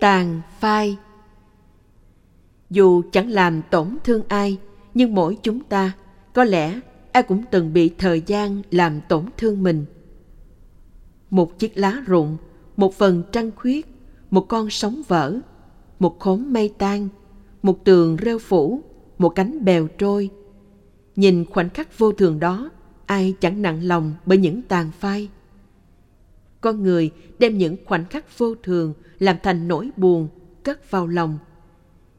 Tàn phai Dù chẳng làm tổn thương ai, nhưng mỗi chúng ta, có lẽ ai cũng từng bị thời gian làm tổn thương mình. Một chiếc lá rụng, một phần trăng khuyết, một con sóng vỡ, một khóm mây tan, một tường rêu phủ, một cánh bèo trôi. Nhìn khoảnh khắc vô thường đó, ai chẳng nặng lòng bởi những tàn phai. Con người đem những khoảnh khắc vô thường làm thành nỗi buồn, cất vào lòng.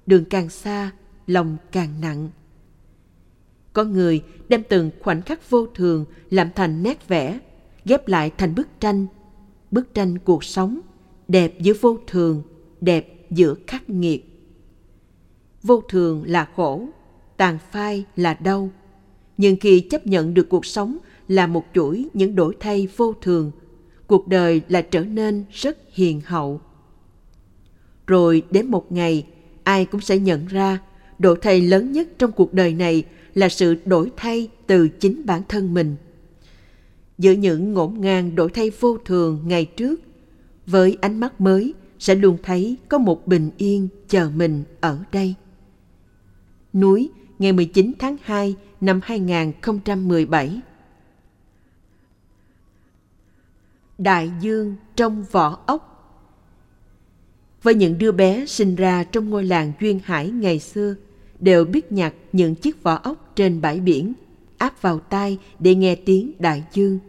Đường càng xa, lòng càng nặng. Con người đem từng khoảnh khắc vô thường làm thành nét vẽ, ghép lại thành bức tranh. Bức tranh cuộc sống, đẹp giữa vô thường, đẹp giữa khắc nghiệt. Vô thường là khổ, tàn phai là đau. Nhưng khi chấp nhận được cuộc sống là một chuỗi những đổi thay vô thường, cuộc đời lại trở nên rất hiền hậu. Rồi đến một ngày, ai cũng sẽ nhận ra độ thay lớn nhất trong cuộc đời này là sự đổi thay từ chính bản thân mình. Giữa những ngổn ngang đổi thay vô thường ngày trước, với ánh mắt mới sẽ luôn thấy có một bình yên chờ mình ở đây. Núi ngày 19 tháng 2 năm 2017 Đại dương trong vỏ ốc Với những đứa bé sinh ra trong ngôi làng Duyên Hải ngày xưa đều biết nhặt những chiếc vỏ ốc trên bãi biển áp vào tai để nghe tiếng đại dương.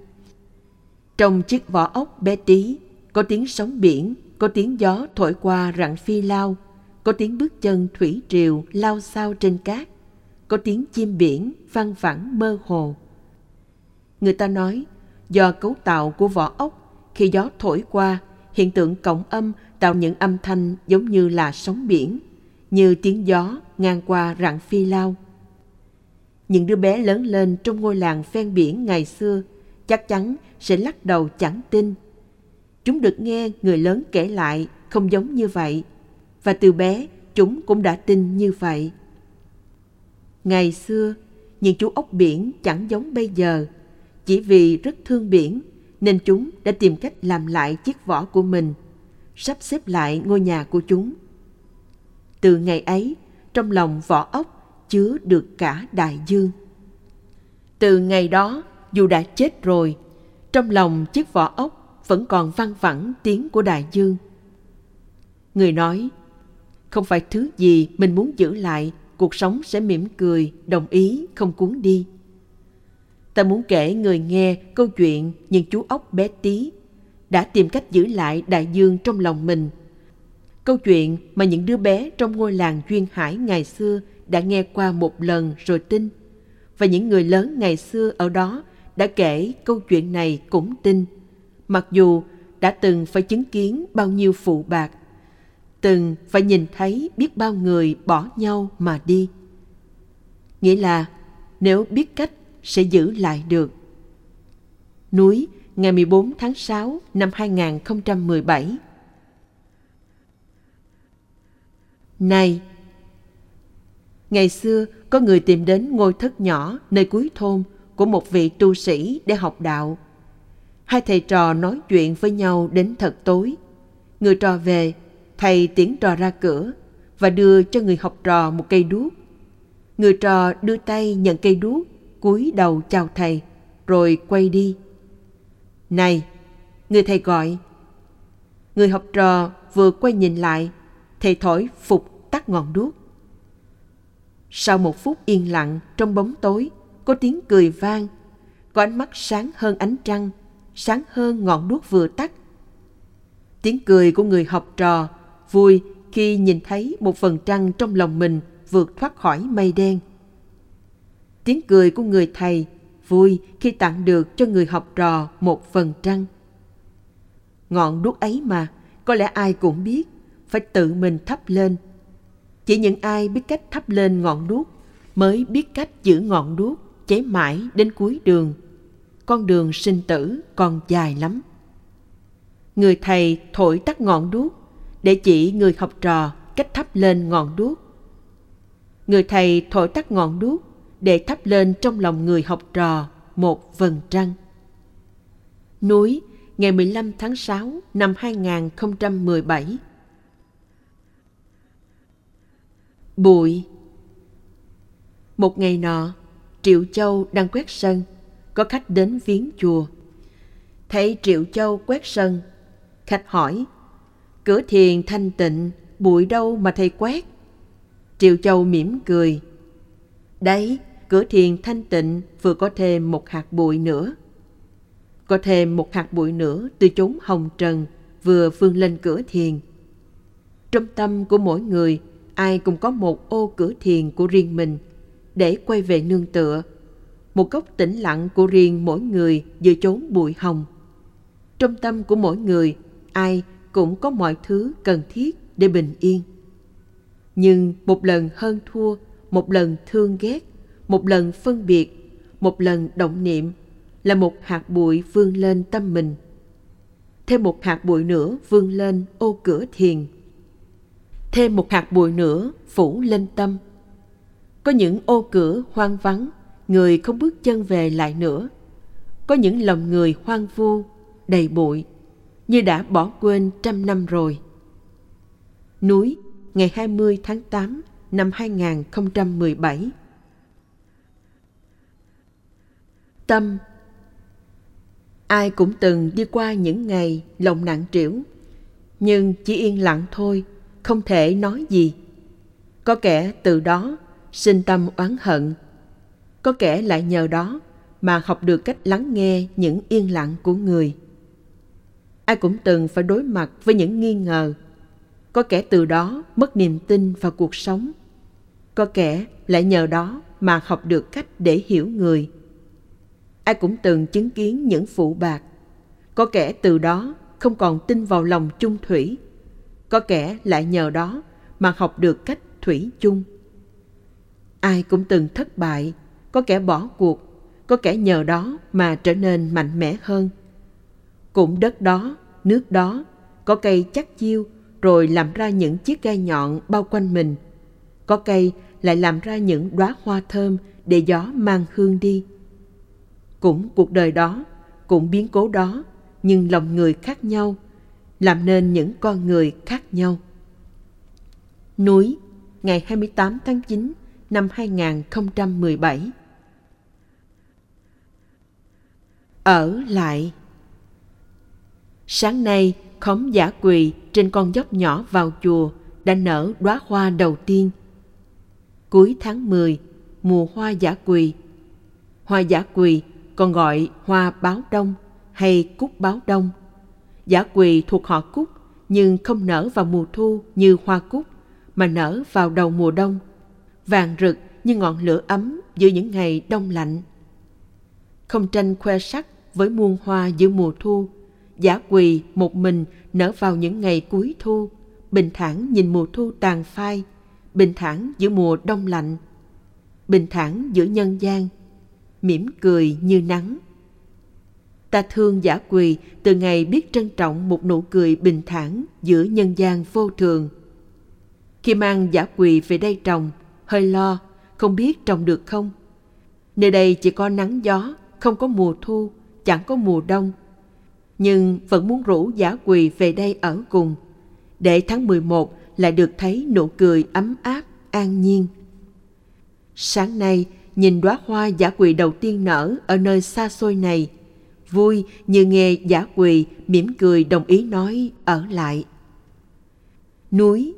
Trong chiếc vỏ ốc bé tí có tiếng sóng biển có tiếng gió thổi qua rặng phi lao, có tiếng bước chân thủy triều lao sao trên cát, có tiếng chim biển văng vẳng mơ hồ. Người ta nói, do cấu tạo của vỏ ốc, khi gió thổi qua, hiện tượng cộng âm tạo những âm thanh giống như là sóng biển, như tiếng gió ngang qua rặng phi lao. Những đứa bé lớn lên trong ngôi làng ven biển ngày xưa chắc chắn sẽ lắc đầu chẳng tin Chúng được nghe người lớn kể lại không giống như vậy, và từ bé chúng cũng đã tin như vậy. Ngày xưa, những chú ốc biển chẳng giống bây giờ. Chỉ vì rất thương biển nên chúng đã tìm cách làm lại chiếc vỏ của mình, sắp xếp lại ngôi nhà của chúng. Từ ngày ấy, trong lòng vỏ ốc chứa được cả đại dương. Từ ngày đó, dù đã chết rồi, trong lòng chiếc vỏ ốc vẫn còn văng vẳng tiếng của đại dương. Người nói, không phải thứ gì mình muốn giữ lại, cuộc sống sẽ mỉm cười, đồng ý, không cuốn đi. Ta muốn kể người nghe câu chuyện những chú ốc bé tí đã tìm cách giữ lại đại dương trong lòng mình. Câu chuyện mà những đứa bé trong ngôi làng Duyên Hải ngày xưa đã nghe qua một lần rồi tin. Và những người lớn ngày xưa ở đó đã kể câu chuyện này cũng tin mặc dù đã từng phải chứng kiến bao nhiêu phụ bạc, từng phải nhìn thấy biết bao người bỏ nhau mà đi. Nghĩa là nếu biết cách sẽ giữ lại được. Núi ngày 14 tháng 6 năm 2017 Này! Ngày xưa có người tìm đến ngôi thất nhỏ nơi cuối thôn của một vị tu sĩ để học đạo – Hai thầy trò nói chuyện với nhau đến thật tối. Người trò về, thầy tiễn trò ra cửa và đưa cho người học trò một cây đuốc. Người trò đưa tay nhận cây đuốc, cúi đầu chào thầy, rồi quay đi. Này, người thầy gọi. Người học trò vừa quay nhìn lại, thầy thổi phục tắt ngọn đuốc. Sau một phút yên lặng trong bóng tối, có tiếng cười vang, có ánh mắt sáng hơn ánh trăng – sáng hơn ngọn đuốc vừa tắt. Tiếng cười của người học trò vui khi nhìn thấy một phần trăng trong lòng mình vượt thoát khỏi mây đen. Tiếng cười của người thầy vui khi tặng được cho người học trò một phần trăng. Ngọn đuốc ấy mà, có lẽ ai cũng biết, phải tự mình thắp lên. Chỉ những ai biết cách thắp lên ngọn đuốc mới biết cách giữ ngọn đuốc cháy mãi đến cuối đường con đường sinh tử còn dài lắm. Người thầy thổi tắt ngọn đuốc để chỉ người học trò cách thắp lên ngọn đuốc. Người thầy thổi tắt ngọn đuốc để thắp lên trong lòng người học trò một vầng trăng. Núi, ngày 15 tháng 6 năm 2017 Bụi Một ngày nọ, Triệu Châu đang quét sân, có khách đến viếng chùa. Thấy Triệu Châu quét sân, khách hỏi, cửa thiền thanh tịnh, bụi đâu mà thầy quét? Triệu Châu mỉm cười. Đấy, cửa thiền thanh tịnh vừa có thêm một hạt bụi nữa. Có thêm một hạt bụi nữa từ chốn hồng trần vừa vươn lên cửa thiền. Trong tâm của mỗi người, ai cũng có một ô cửa thiền của riêng mình để quay về nương tựa. Một góc tĩnh lặng của riêng mỗi người giữa chốn bụi hồng. Trong tâm của mỗi người, ai cũng có mọi thứ cần thiết để bình yên. Nhưng một lần hơn thua, một lần thương ghét, một lần phân biệt, một lần động niệm là một hạt bụi vươn lên tâm mình. Thêm một hạt bụi nữa vươn lên ô cửa thiền. Thêm một hạt bụi nữa phủ lên tâm. Có những ô cửa hoang vắng, người không bước chân về lại nữa. Có những lòng người hoang vu, đầy bụi, như đã bỏ quên trăm năm rồi. Núi, ngày 20 tháng 8 năm 2017 Tâm Ai cũng từng đi qua những ngày lòng nặng trĩu, nhưng chỉ yên lặng thôi, không thể nói gì. Có kẻ từ đó sinh tâm oán hận, có kẻ lại nhờ đó mà học được cách lắng nghe những yên lặng của người. Ai cũng từng phải đối mặt với những nghi ngờ, có kẻ từ đó mất niềm tin vào cuộc sống, có kẻ lại nhờ đó mà học được cách để hiểu người ai cũng từng chứng kiến những phụ bạc. Có kẻ từ đó không còn tin vào lòng chung thủy. Có kẻ lại nhờ đó mà học được cách thủy chung. Ai cũng từng thất bại, có kẻ bỏ cuộc, có kẻ nhờ đó mà trở nên mạnh mẽ hơn. Cũng đất đó, nước đó, có cây chắc chiêu rồi làm ra những chiếc gai nhọn bao quanh mình. Có cây lại làm ra những đóa hoa thơm để gió mang hương đi cũng cuộc đời đó, cũng biến cố đó, nhưng lòng người khác nhau, làm nên những con người khác nhau. Núi, ngày 28 tháng 9 năm 2017 Ở lại Sáng nay, khóm giả quỳ trên con dốc nhỏ vào chùa đã nở đóa hoa đầu tiên. Cuối tháng 10, mùa hoa giả quỳ. Hoa giả quỳ còn gọi hoa báo đông hay cúc báo đông. Giả quỳ thuộc họ cúc nhưng không nở vào mùa thu như hoa cúc mà nở vào đầu mùa đông, vàng rực như ngọn lửa ấm giữa những ngày đông lạnh. Không tranh khoe sắc với muôn hoa giữa mùa thu, giả quỳ một mình nở vào những ngày cuối thu, bình thản nhìn mùa thu tàn phai, bình thản giữa mùa đông lạnh, bình thản giữa nhân gian – mỉm cười như nắng. Ta thương giả quỳ từ ngày biết trân trọng một nụ cười bình thản giữa nhân gian vô thường. Khi mang giả quỳ về đây trồng, hơi lo, không biết trồng được không. Nơi đây chỉ có nắng gió, không có mùa thu, chẳng có mùa đông. Nhưng vẫn muốn rủ giả quỳ về đây ở cùng, để tháng 11 lại được thấy nụ cười ấm áp, an nhiên. Sáng nay, nhìn đóa hoa giả quỳ đầu tiên nở ở nơi xa xôi này, vui như nghe giả quỳ mỉm cười đồng ý nói ở lại. Núi,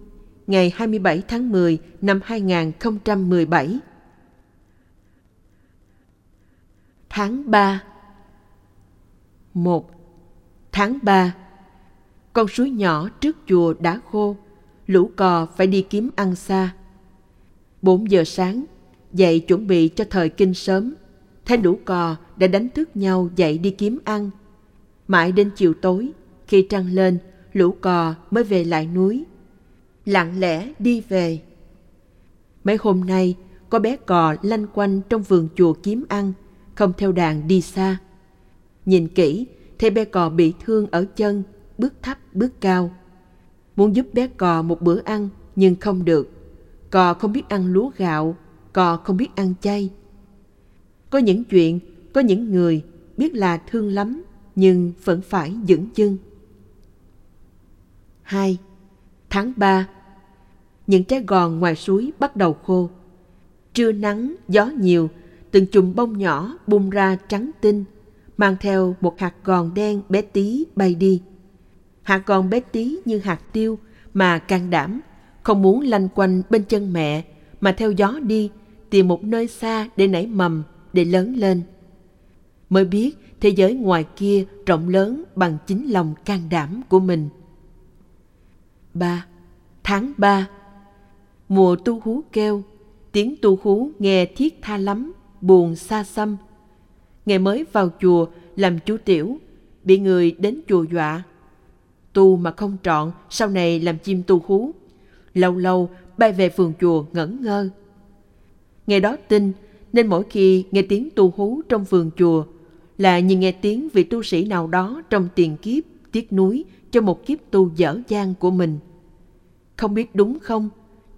ngày 27 tháng 10 năm 2017 Tháng 3 1. Tháng 3 Con suối nhỏ trước chùa đã khô, lũ cò phải đi kiếm ăn xa. 4 giờ sáng, dậy chuẩn bị cho thời kinh sớm. Thấy lũ cò đã đánh thức nhau dậy đi kiếm ăn. Mãi đến chiều tối, khi trăng lên, lũ cò mới về lại núi. Lặng lẽ đi về. Mấy hôm nay, có bé cò lanh quanh trong vườn chùa kiếm ăn, không theo đàn đi xa. Nhìn kỹ, thấy bé cò bị thương ở chân, bước thấp bước cao. Muốn giúp bé cò một bữa ăn, nhưng không được. Cò không biết ăn lúa gạo, cò không biết ăn chay. Có những chuyện, có những người biết là thương lắm nhưng vẫn phải dững chân. 2. Tháng 3 những trái gòn ngoài suối bắt đầu khô. Trưa nắng, gió nhiều, từng chùm bông nhỏ bung ra trắng tinh, mang theo một hạt gòn đen bé tí bay đi. Hạt gòn bé tí như hạt tiêu mà can đảm, không muốn lanh quanh bên chân mẹ mà theo gió đi tìm một nơi xa để nảy mầm, để lớn lên. Mới biết thế giới ngoài kia rộng lớn bằng chính lòng can đảm của mình. 3. Tháng 3 Mùa tu hú kêu, tiếng tu hú nghe thiết tha lắm, buồn xa xăm. Ngày mới vào chùa làm chú tiểu, bị người đến chùa dọa. Tu mà không trọn, sau này làm chim tu hú. Lâu lâu bay về phường chùa ngẩn ngơ. Ngày đó tin, nên mỗi khi nghe tiếng tu hú trong vườn chùa là như nghe tiếng vị tu sĩ nào đó trong tiền kiếp tiếc núi cho một kiếp tu dở dang của mình. Không biết đúng không,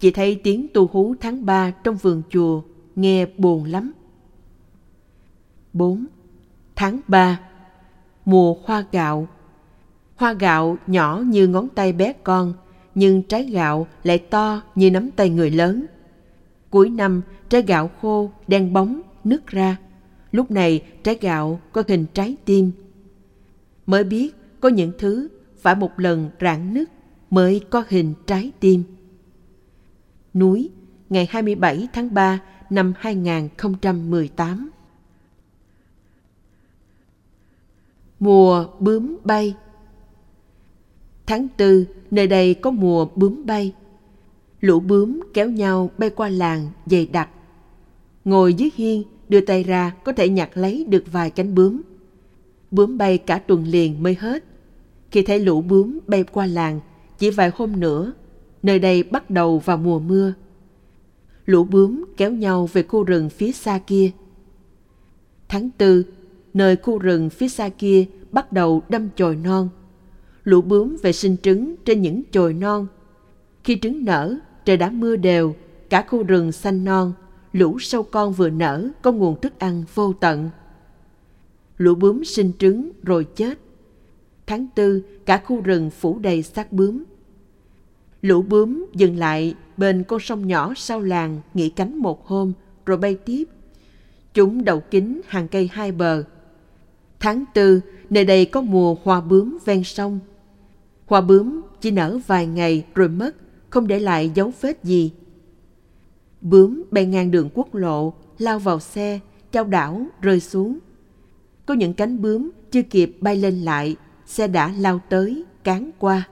chỉ thấy tiếng tu hú tháng ba trong vườn chùa nghe buồn lắm. 4. Tháng 3 Mùa hoa gạo Hoa gạo nhỏ như ngón tay bé con, nhưng trái gạo lại to như nắm tay người lớn. Cuối năm, trái gạo khô, đen bóng, nứt ra. Lúc này, trái gạo có hình trái tim. Mới biết có những thứ phải một lần rạn nứt mới có hình trái tim. Núi, ngày 27 tháng 3 năm 2018 Mùa bướm bay Tháng tư, nơi đây có mùa bướm bay. Lũ bướm kéo nhau bay qua làng dày đặc. Ngồi dưới hiên, đưa tay ra có thể nhặt lấy được vài cánh bướm. Bướm bay cả tuần liền mới hết. Khi thấy lũ bướm bay qua làng, chỉ vài hôm nữa, nơi đây bắt đầu vào mùa mưa. Lũ bướm kéo nhau về khu rừng phía xa kia. Tháng tư, nơi khu rừng phía xa kia bắt đầu đâm chồi non. Lũ bướm về sinh trứng trên những chồi non. Khi trứng nở, trời đã mưa đều, cả khu rừng xanh non, lũ sâu con vừa nở có nguồn thức ăn vô tận. Lũ bướm sinh trứng rồi chết. Tháng tư, cả khu rừng phủ đầy xác bướm. Lũ bướm dừng lại bên con sông nhỏ sau làng nghỉ cánh một hôm rồi bay tiếp. Chúng đậu kính hàng cây hai bờ. Tháng tư, nơi đây có mùa hoa bướm ven sông. Hoa bướm chỉ nở vài ngày rồi mất, không để lại dấu vết gì. Bướm bay ngang đường quốc lộ, lao vào xe, trao đảo, rơi xuống. Có những cánh bướm chưa kịp bay lên lại, xe đã lao tới, cán qua.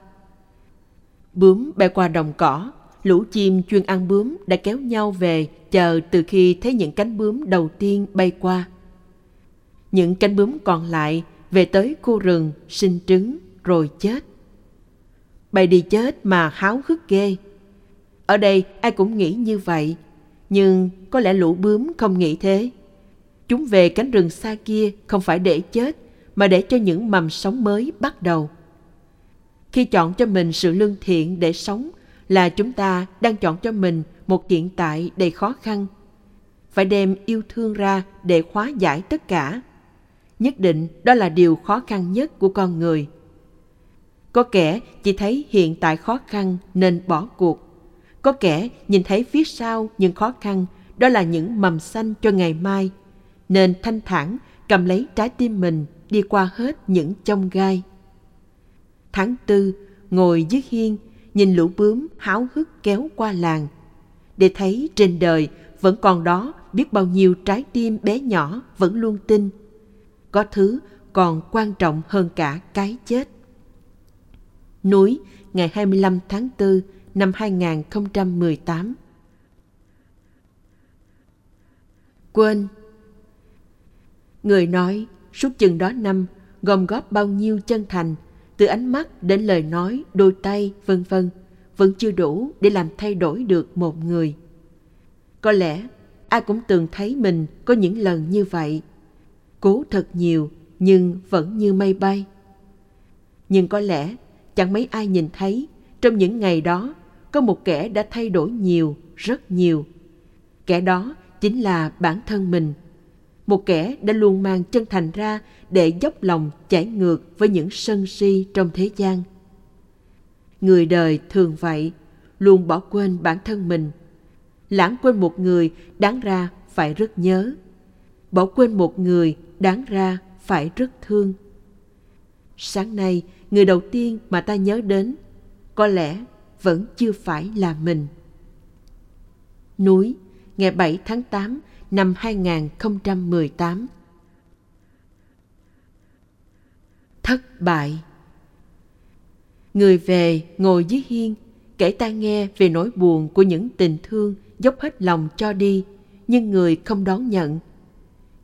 Bướm bay qua đồng cỏ, lũ chim chuyên ăn bướm đã kéo nhau về chờ từ khi thấy những cánh bướm đầu tiên bay qua. Những cánh bướm còn lại về tới khu rừng sinh trứng rồi chết. Bay đi chết mà háo hức ghê. Ở đây ai cũng nghĩ như vậy, nhưng có lẽ lũ bướm không nghĩ thế. Chúng về cánh rừng xa kia không phải để chết, mà để cho những mầm sống mới bắt đầu. Khi chọn cho mình sự lương thiện để sống là chúng ta đang chọn cho mình một hiện tại đầy khó khăn. Phải đem yêu thương ra để hóa giải tất cả. Nhất định đó là điều khó khăn nhất của con người. Có kẻ chỉ thấy hiện tại khó khăn nên bỏ cuộc. Có kẻ nhìn thấy phía sau những khó khăn đó là những mầm xanh cho ngày mai nên thanh thản cầm lấy trái tim mình đi qua hết những chông gai. Tháng tư, ngồi dưới hiên, nhìn lũ bướm háo hức kéo qua làng. Để thấy trên đời vẫn còn đó biết bao nhiêu trái tim bé nhỏ vẫn luôn tin. Có thứ còn quan trọng hơn cả cái chết. Núi, ngày 25 tháng 4 năm 2018 Quên Người nói suốt chừng đó năm gom góp bao nhiêu chân thành từ ánh mắt đến lời nói, đôi tay, vân vân, vẫn chưa đủ để làm thay đổi được một người. Có lẽ ai cũng từng thấy mình có những lần như vậy. Cố thật nhiều nhưng vẫn như mây bay. Nhưng có lẽ chẳng mấy ai nhìn thấy trong những ngày đó có một kẻ đã thay đổi nhiều, rất nhiều. Kẻ đó chính là bản thân mình một kẻ đã luôn mang chân thành ra để dốc lòng chảy ngược với những sân si trong thế gian. Người đời thường vậy, luôn bỏ quên bản thân mình. Lãng quên một người đáng ra phải rất nhớ. Bỏ quên một người đáng ra phải rất thương. Sáng nay, người đầu tiên mà ta nhớ đến có lẽ vẫn chưa phải là mình. Núi, ngày 7 tháng 8 năm 2018 Thất bại. Người về ngồi dưới hiên kể ta nghe về nỗi buồn của những tình thương dốc hết lòng cho đi nhưng người không đón nhận.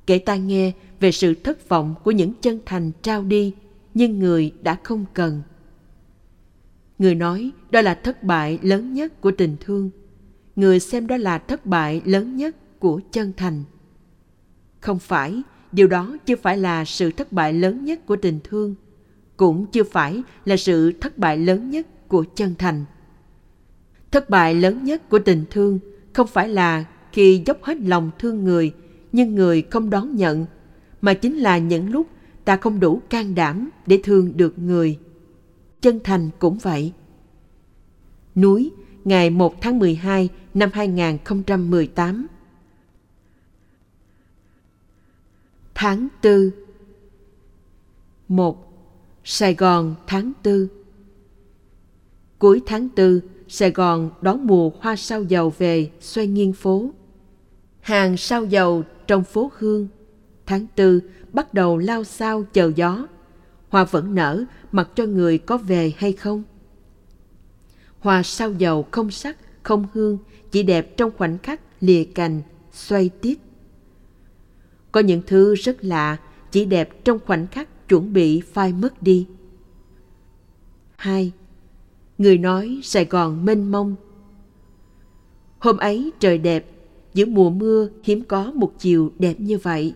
Kể ta nghe về sự thất vọng của những chân thành trao đi nhưng người đã không cần. Người nói đó là thất bại lớn nhất của tình thương. Người xem đó là thất bại lớn nhất của chân thành. Không phải, điều đó chưa phải là sự thất bại lớn nhất của tình thương, cũng chưa phải là sự thất bại lớn nhất của chân thành. Thất bại lớn nhất của tình thương không phải là khi dốc hết lòng thương người, nhưng người không đón nhận, mà chính là những lúc ta không đủ can đảm để thương được người. Chân thành cũng vậy. Núi ngày 1 tháng 12 năm 2018 Tháng tư. Một Sài Gòn tháng 4 Cuối tháng 4, Sài Gòn đón mùa hoa sao dầu về xoay nghiêng phố. Hàng sao dầu trong phố Hương. Tháng 4, bắt đầu lao sao chờ gió. Hoa vẫn nở mặc cho người có về hay không. Hoa sao dầu không sắc, không hương, chỉ đẹp trong khoảnh khắc lìa cành, xoay tít. Có những thứ rất lạ, chỉ đẹp trong khoảnh khắc chuẩn bị phai mất đi. 2. Người nói Sài Gòn mênh mông. Hôm ấy trời đẹp, giữa mùa mưa hiếm có một chiều đẹp như vậy.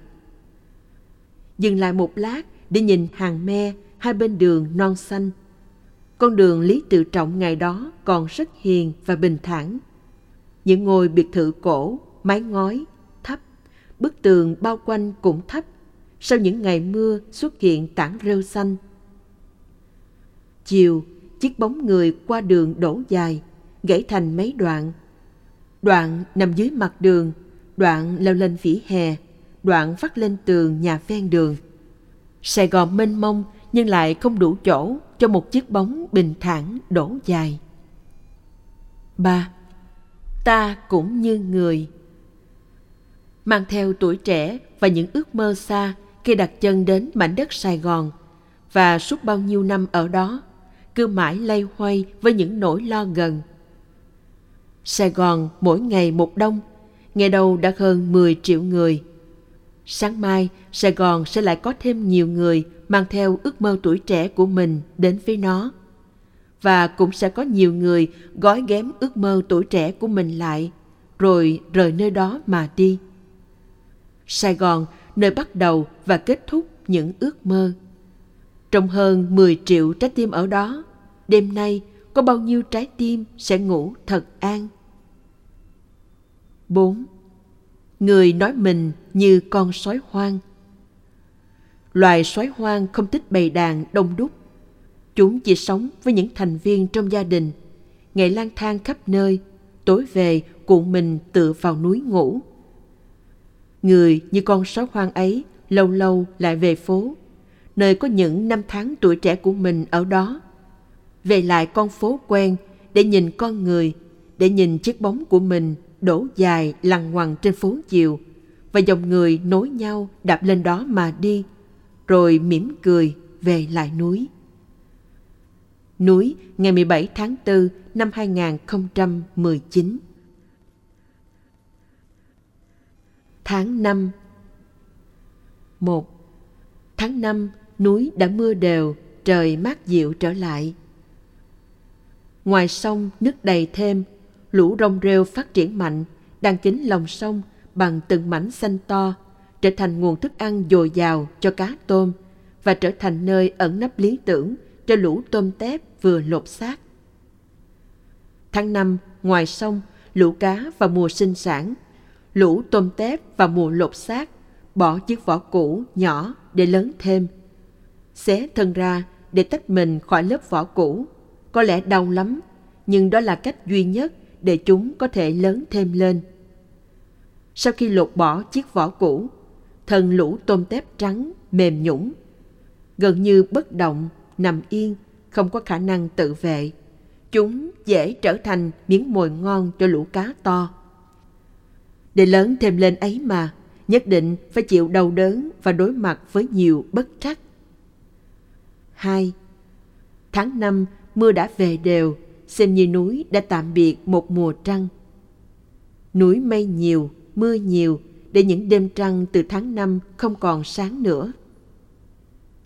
Dừng lại một lát để nhìn hàng me hai bên đường non xanh. Con đường Lý Tự Trọng ngày đó còn rất hiền và bình thản. Những ngôi biệt thự cổ, mái ngói, thấp, bức tường bao quanh cũng thấp. Sau những ngày mưa xuất hiện tảng rêu xanh. Chiều chiếc bóng người qua đường đổ dài, gãy thành mấy đoạn. Đoạn nằm dưới mặt đường, đoạn leo lên vỉa hè, đoạn vắt lên tường nhà ven đường. Sài Gòn mênh mông nhưng lại không đủ chỗ cho một chiếc bóng bình thản đổ dài. ba Ta cũng như người. Mang theo tuổi trẻ và những ước mơ xa khi đặt chân đến mảnh đất Sài Gòn và suốt bao nhiêu năm ở đó cứ mãi lay hoay với những nỗi lo gần. Sài Gòn mỗi ngày một đông, ngày đầu đã hơn 10 triệu người. Sáng mai, Sài Gòn sẽ lại có thêm nhiều người mang theo ước mơ tuổi trẻ của mình đến với nó. Và cũng sẽ có nhiều người gói ghém ước mơ tuổi trẻ của mình lại, rồi rời nơi đó mà đi. Sài Gòn, nơi bắt đầu và kết thúc những ước mơ. Trong hơn 10 triệu trái tim ở đó, đêm nay có bao nhiêu trái tim sẽ ngủ thật an? 4. Người nói mình như con sói hoang. Loài sói hoang không thích bầy đàn đông đúc. Chúng chỉ sống với những thành viên trong gia đình, ngày lang thang khắp nơi, tối về cuộn mình tựa vào núi ngủ. Người như con sói hoang ấy lâu lâu lại về phố nơi có những năm tháng tuổi trẻ của mình ở đó. Về lại con phố quen để nhìn con người, để nhìn chiếc bóng của mình đổ dài lằn ngoằn trên phố chiều và dòng người nối nhau đạp lên đó mà đi, rồi mỉm cười về lại núi. Núi ngày 17 tháng 4 năm 2019 Tháng 5 1. Tháng 5 núi đã mưa đều, trời mát dịu trở lại. Ngoài sông nước đầy thêm, lũ rong rêu phát triển mạnh, đang chính lòng sông bằng từng mảnh xanh to, trở thành nguồn thức ăn dồi dào cho cá tôm và trở thành nơi ẩn nấp lý tưởng cho lũ tôm tép vừa lột xác. Tháng năm ngoài sông, lũ cá vào mùa sinh sản, lũ tôm tép vào mùa lột xác, bỏ chiếc vỏ cũ nhỏ để lớn thêm – xé thân ra để tách mình khỏi lớp vỏ cũ. Có lẽ đau lắm, nhưng đó là cách duy nhất để chúng có thể lớn thêm lên. Sau khi lột bỏ chiếc vỏ cũ, thân lũ tôm tép trắng mềm nhũng, gần như bất động, nằm yên, không có khả năng tự vệ. Chúng dễ trở thành miếng mồi ngon cho lũ cá to. Để lớn thêm lên ấy mà, nhất định phải chịu đau đớn và đối mặt với nhiều bất trắc. 2. Tháng 5, mưa đã về đều, xem như núi đã tạm biệt một mùa trăng. Núi mây nhiều, mưa nhiều, để những đêm trăng từ tháng năm không còn sáng nữa.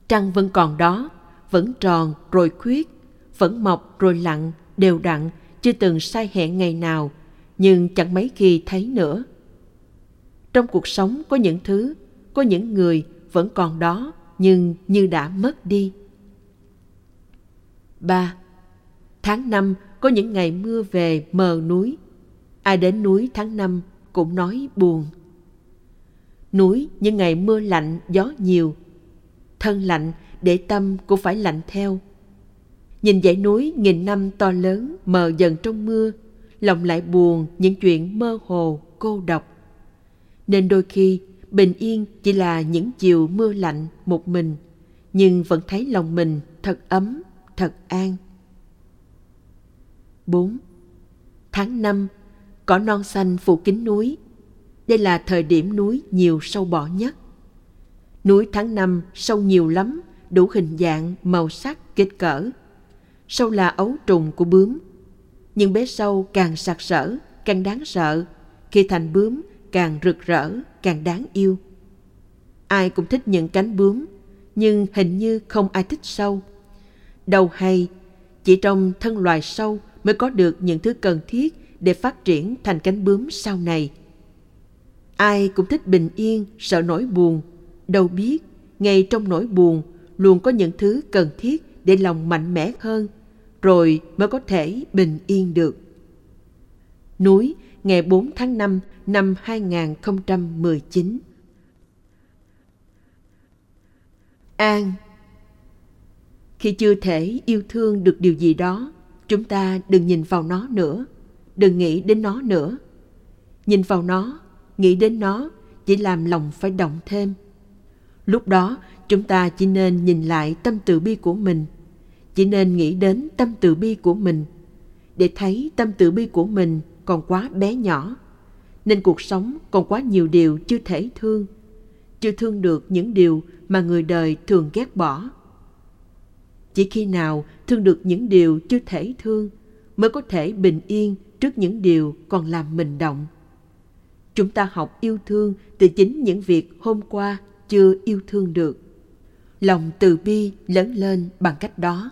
Trăng vẫn còn đó, vẫn tròn rồi khuyết, vẫn mọc rồi lặn, đều đặn, chưa từng sai hẹn ngày nào, nhưng chẳng mấy khi thấy nữa. Trong cuộc sống có những thứ, có những người vẫn còn đó nhưng như đã mất đi. 3. Tháng 5 có những ngày mưa về mờ núi. Ai đến núi tháng 5 cũng nói buồn. Núi những ngày mưa lạnh, gió nhiều. Thân lạnh để tâm cũng phải lạnh theo. Nhìn dãy núi nghìn năm to lớn mờ dần trong mưa, lòng lại buồn những chuyện mơ hồ, cô độc. Nên đôi khi bình yên chỉ là những chiều mưa lạnh một mình, nhưng vẫn thấy lòng mình thật ấm, thật an. 4. Tháng 5, cỏ non xanh phủ kín núi. Đây là thời điểm núi nhiều sâu bọ nhất. Núi tháng 5 sâu nhiều lắm, đủ hình dạng, màu sắc, kích cỡ. Sâu là ấu trùng của bướm. Nhưng bé sâu càng sặc sỡ, càng đáng sợ. Khi thành bướm, càng rực rỡ, càng đáng yêu. Ai cũng thích những cánh bướm, nhưng hình như không ai thích sâu. Đầu hay, chỉ trong thân loài sâu mới có được những thứ cần thiết để phát triển thành cánh bướm sau này. Ai cũng thích bình yên, sợ nỗi buồn. Đâu biết, ngay trong nỗi buồn luôn có những thứ cần thiết để lòng mạnh mẽ hơn, rồi mới có thể bình yên được. Núi, ngày 4 tháng 5 năm 2019 An Khi chưa thể yêu thương được điều gì đó, chúng ta đừng nhìn vào nó nữa. Đừng nghĩ đến nó nữa. Nhìn vào nó, nghĩ đến nó chỉ làm lòng phải động thêm. Lúc đó, chúng ta chỉ nên nhìn lại tâm từ bi của mình. Chỉ nên nghĩ đến tâm từ bi của mình. Để thấy tâm từ bi của mình còn quá bé nhỏ, nên cuộc sống còn quá nhiều điều chưa thể thương. Chưa thương được những điều mà người đời thường ghét bỏ chỉ khi nào thương được những điều chưa thể thương mới có thể bình yên trước những điều còn làm mình động. Chúng ta học yêu thương từ chính những việc hôm qua chưa yêu thương được. Lòng từ bi lớn lên bằng cách đó.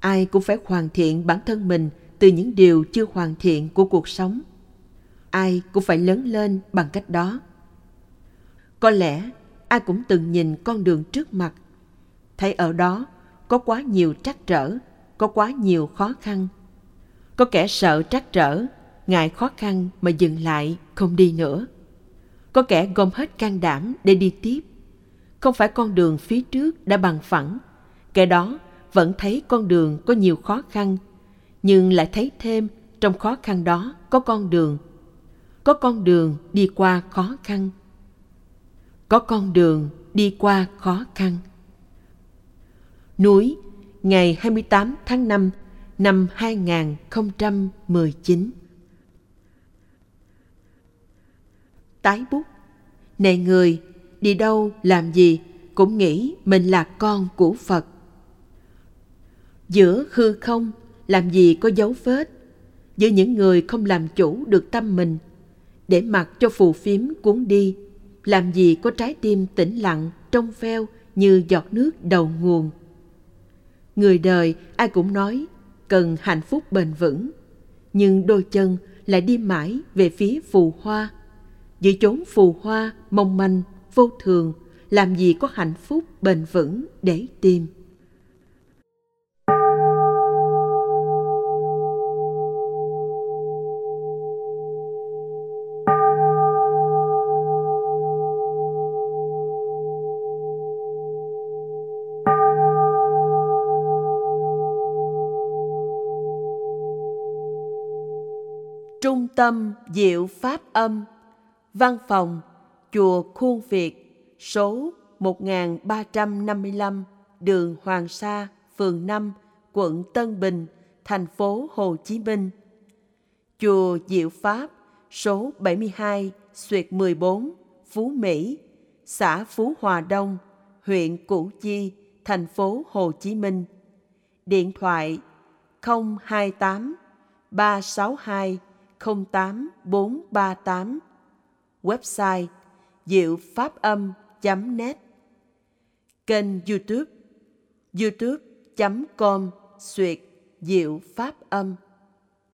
Ai cũng phải hoàn thiện bản thân mình từ những điều chưa hoàn thiện của cuộc sống. Ai cũng phải lớn lên bằng cách đó. Có lẽ ai cũng từng nhìn con đường trước mặt, thấy ở đó có quá nhiều trắc trở, có quá nhiều khó khăn. Có kẻ sợ trắc trở ngại khó khăn mà dừng lại, không đi nữa. Có kẻ gom hết can đảm để đi tiếp. Không phải con đường phía trước đã bằng phẳng. Kẻ đó vẫn thấy con đường có nhiều khó khăn, nhưng lại thấy thêm trong khó khăn đó có con đường. Có con đường đi qua khó khăn. Có con đường đi qua khó khăn núi ngày 28 tháng 5 năm 2019. Tái bút Này người, đi đâu làm gì cũng nghĩ mình là con của Phật. Giữa hư không làm gì có dấu vết, giữa những người không làm chủ được tâm mình, để mặc cho phù phiếm cuốn đi, làm gì có trái tim tĩnh lặng, trong veo như giọt nước đầu nguồn. Người đời, ai cũng nói, cần hạnh phúc bền vững. Nhưng đôi chân lại đi mãi về phía phù hoa. Giữa chốn phù hoa mong manh, vô thường, làm gì có hạnh phúc bền vững để tìm? Trung tâm Diệu Pháp Âm Văn phòng Chùa Khuôn Việt Số 1355 Đường Hoàng Sa, phường 5, quận Tân Bình, thành phố Hồ Chí Minh Chùa Diệu Pháp Số 72 Xuyệt 14 Phú Mỹ xã Phú Hòa Đông, huyện Củ Chi, thành phố Hồ Chí Minh. Điện thoại 028 362 08438 Website diệu pháp âm.net Kênh YouTube youtube.com Xuyệt Diệu Pháp Âm.